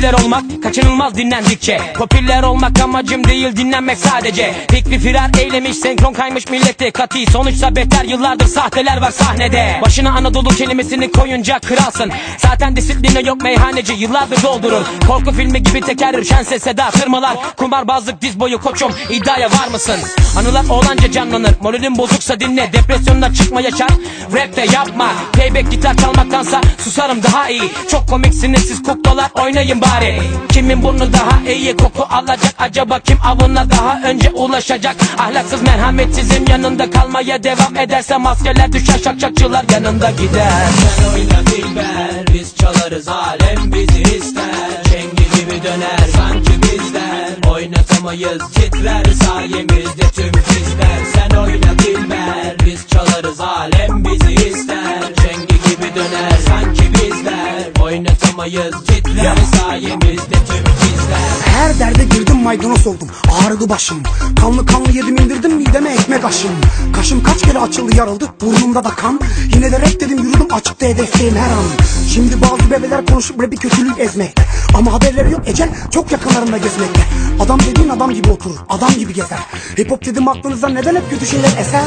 Popüler olmak kaçınılmaz dinlendikçe. Popüler olmak amacım değil dinlenmek sadece. Fikri firar eylemiş senkron kaymış millette Kati sonuçta beter yıllardır sahteler var sahnede. Başına Anadolu kelimesini koyunca kralsın. Zaten disipline yok meyhaneci yıllardır doldurur. Korku filmi gibi tekerrir şen ses seda tırmalar Kumarbazlık diz boyu koçum iddiaya var mısın? Anılar olanca canlanır. Moralin bozuksa dinle Depresyondan çıkma yaşar. Rap de yapma. Playback gitar çalmaktansa susarım daha iyi. Çok komiksiniz siz kuklalar oynayın bari. Kimin burnu daha iyi koku alacak? Acaba kim avına daha önce ulaşacak? Ahlaksız merhametsizim yanında kalmaya devam ederse Maskeler düşer şakşakçılar yanında gider. Sen oyna dilber Biz çalarız alem bizi ister. Çengi gibi döner sanki bizden. Oynatamayız titrer sayemizde tüm bizler Sen oyna dilber Biz çalarız alem bizi ister. Çengi gibi döner sanki bizler Oynatamayız titrer sayemizde tüm bizler Her derde girdim maydanoz oldum Ağrıdı başım. Kanlı kanlı yedim indirdim mideme ekmek aşım. Kaşım kaç kere açıldı yarıldı. Burnumda da kan. Yine de rap dedim yürüdüm açıkta hedefteyim her an. Şimdi bazı bebeler konuşup rapi kötülük ezmekte Ama haberleri yok. Ecel çok yakınlarında gezmekte. Adam dediğin adam gibi oturur adam gibi gezer. Hip hop dedim aklınızda neden hep kötü şeyler eser?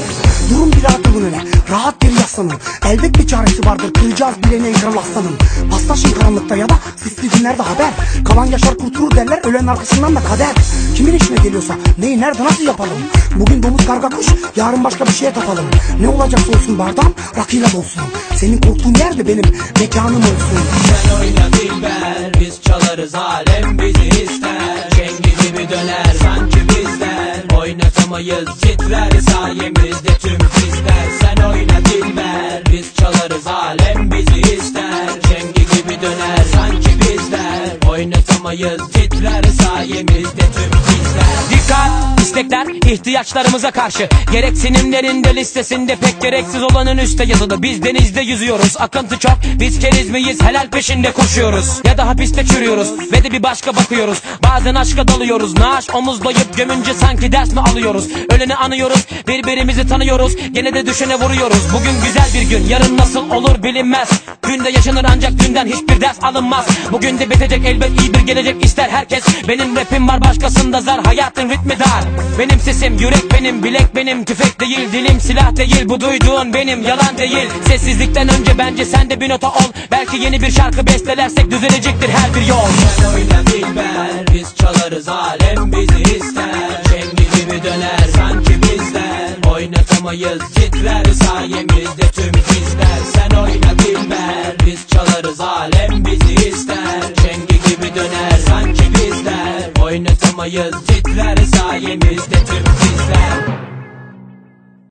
Durun bir akılın öne rahat bir yaslanın. Elbet bir çaresi vardır. Kıracağız bileni en kral aslanım Paslaşın karanlıkta ya da sisli günlerde haber. Kalan yaşar kurtulur derler ölen arkasından da kader. Kimin işine geliyorsa neyi nerede nasıl yapalım? Bugün domuz karga kuş yarın başka bir şeye tapalım. Ne olacaksa olsun bardağım rakıyla dolsun. Senin korktuğun yerde benim mekanım olsun. Sen oyna dilber Biz çalarız alem bizi ister. Çengi gibi döner sanki bizler Oynatamayız titrer sayemizde Oynatamayız titrer sayemizde tüm bizler Dikkat istekler ihtiyaçlarımıza karşı. Gereksinimlerinde listesinde pek gereksiz olanın üstte yazılı. Biz denizde yüzüyoruz. Akıntı çok. Biz keriz miyiz? Helal peşinde koşuyoruz. Ya da hapiste çürüyoruz ve de bir başka bakıyoruz. Bazen aşka dalıyoruz. Naaş omuzlayıp gömünce sanki ders mi alıyoruz Öleni anıyoruz birbirimizi tanıyoruz. Gene de düşene vuruyoruz. Bugün güzel bir gün yarın nasıl olur bilinmez. Günde yaşanır ancak dünden hiçbir ders alınmaz. Bugün de bitecek elbet iyi bir gelecek ister herkes. Benim rapim var başkasında zar hayatın ritmi dar. Benim sesim yürek benim bilek benim tüfek değil dilim silah değil. Bu duyduğun benim yalan değil. Sessizlikten önce bence sen de bir nota ol. Belki yeni bir şarkı bestelersek düzelecektir her bir yol. Sen oyna dilber Biz çalarız alem bizi ister. Çengi gibi döner Oynatamayız titrer sayemizde tüm bizler Sen oyna dilber Biz çalarız. Alem bizi ister. Çengi gibi döner sanki bizler. Oynatamayız. Titrer sayemizde tüm bizler